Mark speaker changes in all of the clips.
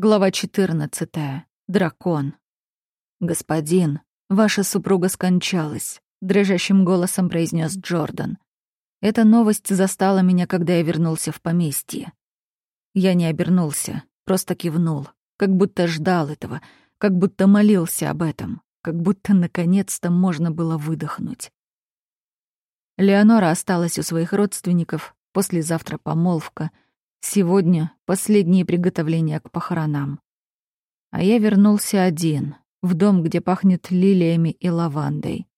Speaker 1: Глава 14. Дракон. «Господин, ваша супруга скончалась», — дрожащим голосом произнес Джордан. Эта новость застала меня, когда я вернулся в поместье. Я не обернулся, просто кивнул, как будто ждал этого, как будто молился об этом, как будто наконец-то можно было выдохнуть. Леонора осталась у своих родственников, послезавтра помолвка — Сегодня последние приготовления к похоронам. А я вернулся один, в дом, где пахнет лилиями и лавандой.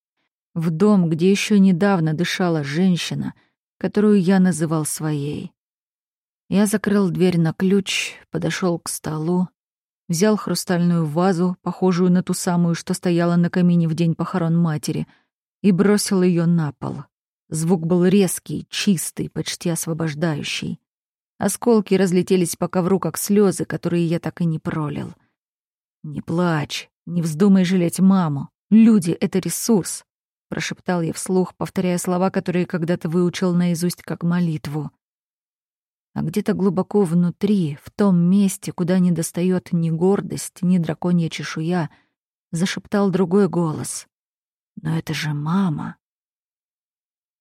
Speaker 1: В дом, где еще недавно дышала женщина, которую я называл своей. Я закрыл дверь на ключ, подошел к столу, взял хрустальную вазу, похожую на ту самую, что стояла на камине в день похорон матери, и бросил ее на пол. Звук был резкий, чистый, почти освобождающий. Осколки разлетелись по ковру, как слезы, которые я так и не пролил. «Не плачь, не вздумай жалеть маму. Люди — это ресурс», — прошептал я вслух, повторяя слова, которые когда-то выучил наизусть как молитву. А где-то глубоко внутри, в том месте, куда не достает ни гордость, ни драконья чешуя, зашептал другой голос. «Но это же мама!»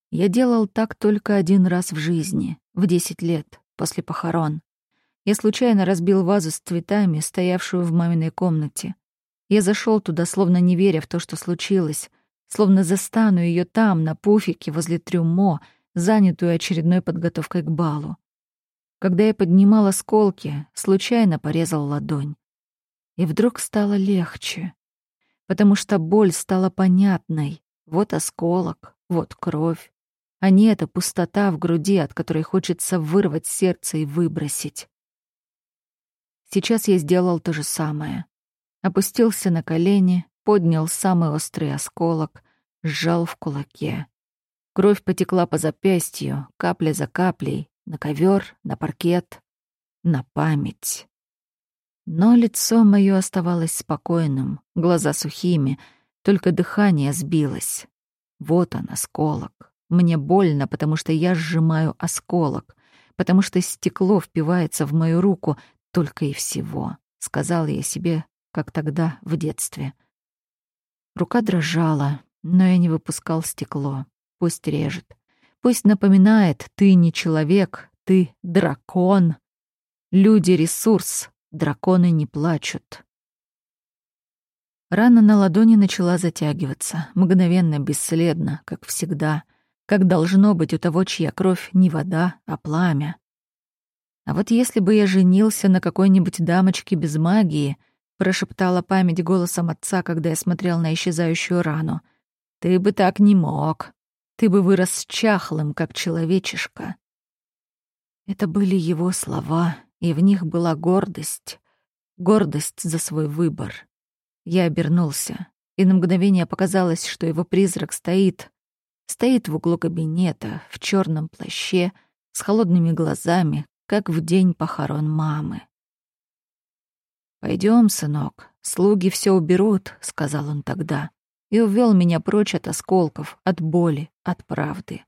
Speaker 1: Я делал так только один раз в жизни, в десять лет, после похорон. Я случайно разбил вазу с цветами, стоявшую в маминой комнате. Я зашел туда, словно не веря в то, что случилось, словно застану ее там, на пуфике, возле трюмо, занятую очередной подготовкой к балу. Когда я поднимал осколки, случайно порезал ладонь. И вдруг стало легче, потому что боль стала понятной. Вот осколок, вот кровь, а не эта пустота в груди, от которой хочется вырвать сердце и выбросить. Сейчас я сделал то же самое. Опустился на колени, поднял самый острый осколок, сжал в кулаке. Кровь потекла по запястью, капля за каплей, на ковер, на паркет, на память. Но лицо мое оставалось спокойным, глаза сухими, только дыхание сбилось. Вот он, осколок. Мне больно, потому что я сжимаю осколок, потому что стекло впивается в мою руку только и всего, — сказала я себе, как тогда, в детстве. Рука дрожала, но я не выпускал стекло. Пусть режет. Пусть напоминает, ты не человек, ты дракон. Люди — ресурс, драконы не плачут. Рана на ладони начала затягиваться, мгновенно, бесследно, как всегда — как должно быть у того, чья кровь не вода, а пламя. А вот если бы я женился на какой-нибудь дамочке без магии, прошептала память голосом отца, когда я смотрел на исчезающую рану, ты бы так не мог. Ты бы вырос чахлым, как человечишка. Это были его слова, и в них была гордость. Гордость за свой выбор. Я обернулся, и на мгновение показалось, что его призрак стоит, Стоит в углу кабинета, в черном плаще, с холодными глазами, как в день похорон мамы. Пойдем, сынок, слуги все уберут», — сказал он тогда, и увел меня прочь от осколков, от боли, от правды.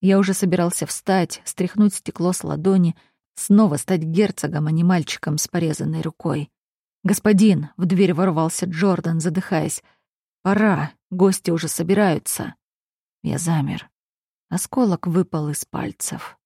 Speaker 1: Я уже собирался встать, стряхнуть стекло с ладони, снова стать герцогом, а не мальчиком с порезанной рукой. «Господин!» — в дверь ворвался Джордан, задыхаясь. «Пора, гости уже собираются». Я замер. Осколок выпал из пальцев.